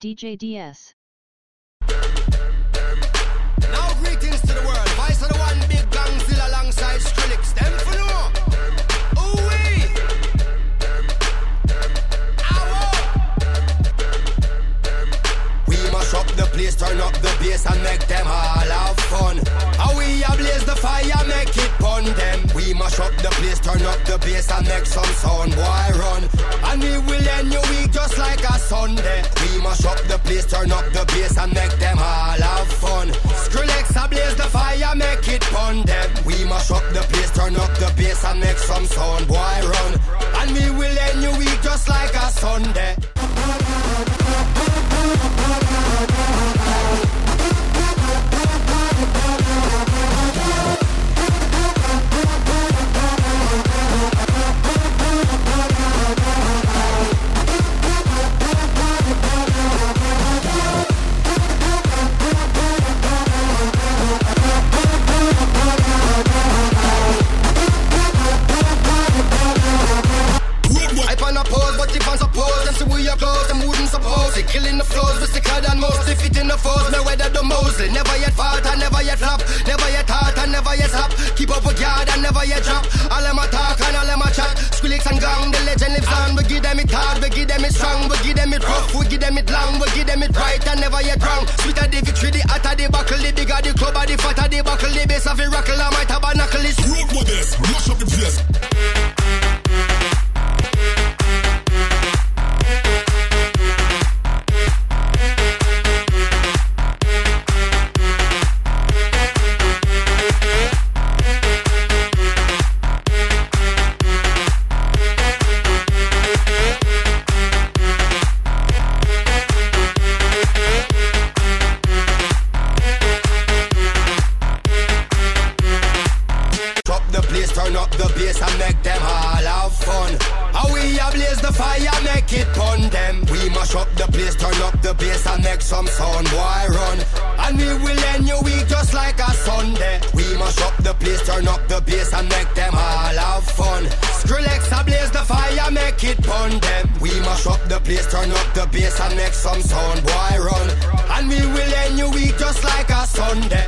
DJ DS. Now greetings to the world. Vice of the one big gang still alongside Skrillex. Them for no. Ooh wee. We mash up the place, turn up the bass and make them all have fun. How we ablaze the fire, make it pun them. We mash up the place, turn up the bass and make some sound, boy run. Sound, boy run. And we will end your week just like a Sunday. A if I suppose them see we are close, them wouldn't suppose it. Killing the flows, we sicker than most. If it in the foes, me weather the Mosley. Never yet fought, and never yet flop. Never yet hot, and never yet stop. Keep up with yard, and never yet drop. All them a talk, and all them a chat. And gang, the legend lives on. We give them it hard, we give them it strong. We give them it rough, we give them it long. We give them it right, and never yet wrong. Sweeter the victory, the hotter the buckle. The bigger the club, the fatter the buckle. The bass of the rockle, I might tabernacle is Road with this, turn up the bass and make them all have fun. How we ablaze the fire, make it pun them. We mash up the place, turn up the bass and make some sound, boy run. And we will end your week just like a Sunday. We mash up the place, turn up the bass and make them all have fun. Skrillex ablaze the fire, make it pun them. We mash up the place, turn up the bass and make some sound, boy run. And we will end your week just like a Sunday.